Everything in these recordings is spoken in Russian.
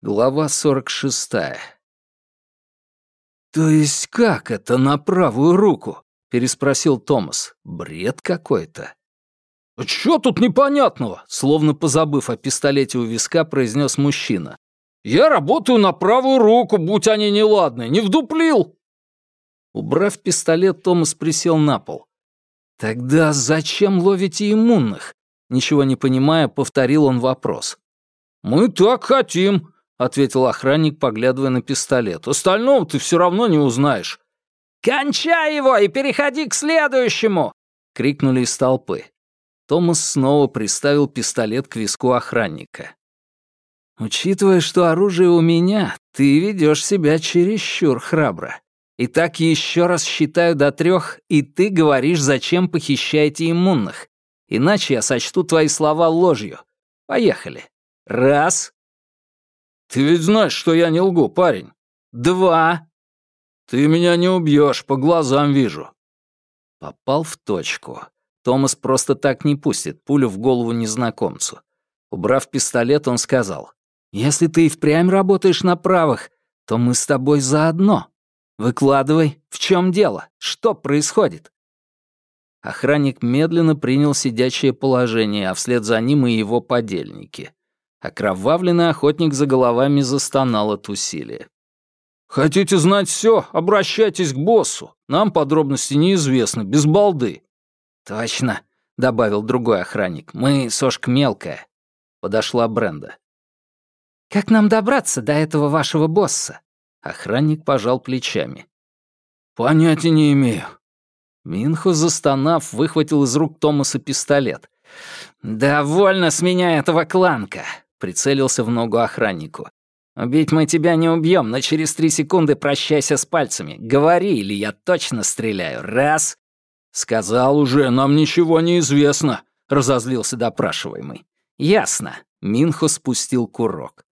Глава 46. «То есть как это на правую руку?» — переспросил Томас. «Бред какой-то». «А «Чё тут непонятного?» — словно позабыв о пистолете у виска, произнес мужчина. «Я работаю на правую руку, будь они неладны, не вдуплил!» Убрав пистолет, Томас присел на пол. «Тогда зачем ловите иммунных?» Ничего не понимая, повторил он вопрос. «Мы так хотим», — ответил охранник, поглядывая на пистолет. «Остального ты все равно не узнаешь». «Кончай его и переходи к следующему!» — крикнули из толпы. Томас снова приставил пистолет к виску охранника. «Учитывая, что оружие у меня, ты ведешь себя чересчур храбро. И так еще раз считаю до трех, и ты говоришь, зачем похищаете иммунных. Иначе я сочту твои слова ложью. Поехали. Раз, «Ты ведь знаешь, что я не лгу, парень». «Два». «Ты меня не убьешь, по глазам вижу». Попал в точку. Томас просто так не пустит пулю в голову незнакомцу. Убрав пистолет, он сказал, «Если ты и впрямь работаешь на правых, то мы с тобой заодно. Выкладывай, в чем дело, что происходит?» Охранник медленно принял сидячее положение, а вслед за ним и его подельники. Окровавленный охотник за головами застонал от усилия. «Хотите знать все? Обращайтесь к боссу. Нам подробности неизвестны, без балды». «Точно», — добавил другой охранник. «Мы сошка мелкая». Подошла Бренда. «Как нам добраться до этого вашего босса?» Охранник пожал плечами. «Понятия не имею». Минхо, застонав, выхватил из рук Томаса пистолет. «Довольно с меня этого кланка прицелился в ногу охраннику. «Убить мы тебя не убьем, но через три секунды прощайся с пальцами. Говори, или я точно стреляю. Раз!» «Сказал уже, нам ничего не известно», — разозлился допрашиваемый. «Ясно». Минхо спустил курок.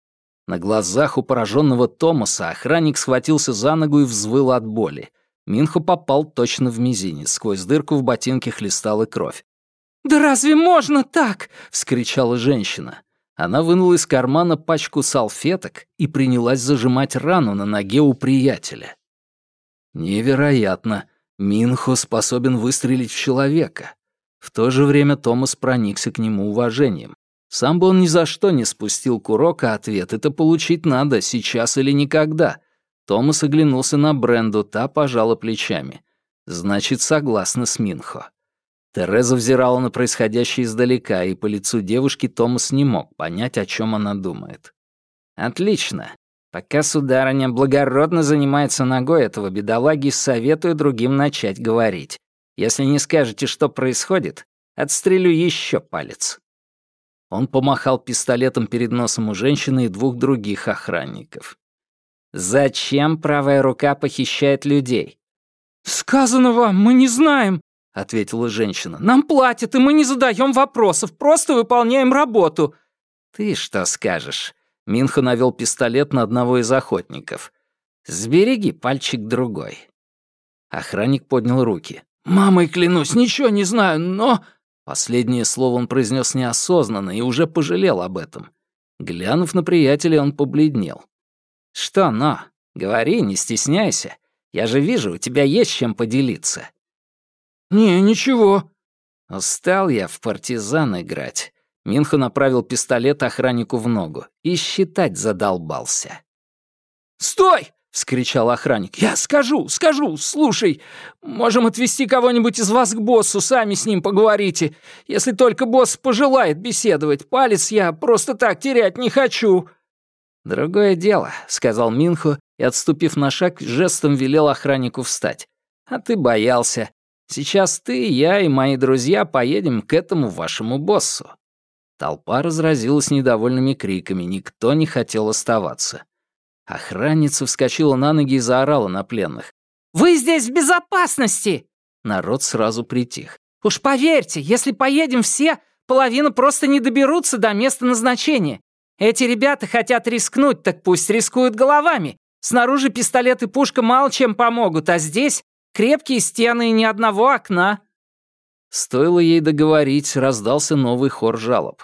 На глазах у пораженного Томаса охранник схватился за ногу и взвыл от боли. Минхо попал точно в мизинец, сквозь дырку в ботинке хлестала кровь. «Да разве можно так?» — вскричала женщина. Она вынула из кармана пачку салфеток и принялась зажимать рану на ноге у приятеля. Невероятно. Минхо способен выстрелить в человека. В то же время Томас проникся к нему уважением. Сам бы он ни за что не спустил курок, а ответ это получить надо, сейчас или никогда. Томас оглянулся на Бренду, та пожала плечами. Значит, согласна с Минхо. Тереза взирала на происходящее издалека, и по лицу девушки Томас не мог понять, о чем она думает. «Отлично. Пока сударыня благородно занимается ногой этого бедолаги, советую другим начать говорить. Если не скажете, что происходит, отстрелю еще палец». Он помахал пистолетом перед носом у женщины и двух других охранников. «Зачем правая рука похищает людей?» «Сказано вам, мы не знаем», ответила женщина. «Нам платят, и мы не задаем вопросов, просто выполняем работу». «Ты что скажешь?» Минхо навел пистолет на одного из охотников. «Сбереги пальчик другой». Охранник поднял руки. «Мамой клянусь, ничего не знаю, но...» Последнее слово он произнес неосознанно и уже пожалел об этом. Глянув на приятеля, он побледнел. «Что «но»? Говори, не стесняйся. Я же вижу, у тебя есть чем поделиться. «Не, ничего». Устал я в партизан играть. Минхо направил пистолет охраннику в ногу и считать задолбался. «Стой!» — вскричал охранник. «Я скажу, скажу, слушай, можем отвезти кого-нибудь из вас к боссу, сами с ним поговорите. Если только босс пожелает беседовать, палец я просто так терять не хочу». «Другое дело», — сказал Минхо и, отступив на шаг, жестом велел охраннику встать. «А ты боялся. Сейчас ты, я и мои друзья поедем к этому вашему боссу». Толпа разразилась недовольными криками, никто не хотел оставаться. Охранница вскочила на ноги и заорала на пленных. «Вы здесь в безопасности!» Народ сразу притих. «Уж поверьте, если поедем все, половина просто не доберутся до места назначения. Эти ребята хотят рискнуть, так пусть рискуют головами. Снаружи пистолет и пушка мало чем помогут, а здесь Крепкие стены и ни одного окна». Стоило ей договорить, раздался новый хор жалоб.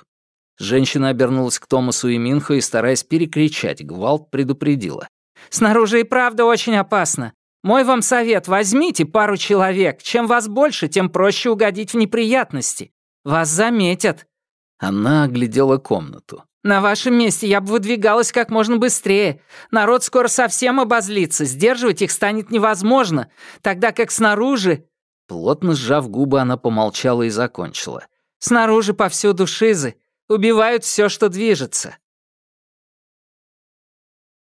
Женщина обернулась к Томасу и Минхо и, стараясь перекричать гвалт, предупредила. «Снаружи и правда очень опасно. Мой вам совет, возьмите пару человек. Чем вас больше, тем проще угодить в неприятности. Вас заметят». Она оглядела комнату. «На вашем месте я бы выдвигалась как можно быстрее. Народ скоро совсем обозлится, сдерживать их станет невозможно, тогда как снаружи...» Плотно сжав губы, она помолчала и закончила. «Снаружи повсюду шизы. Убивают все, что движется.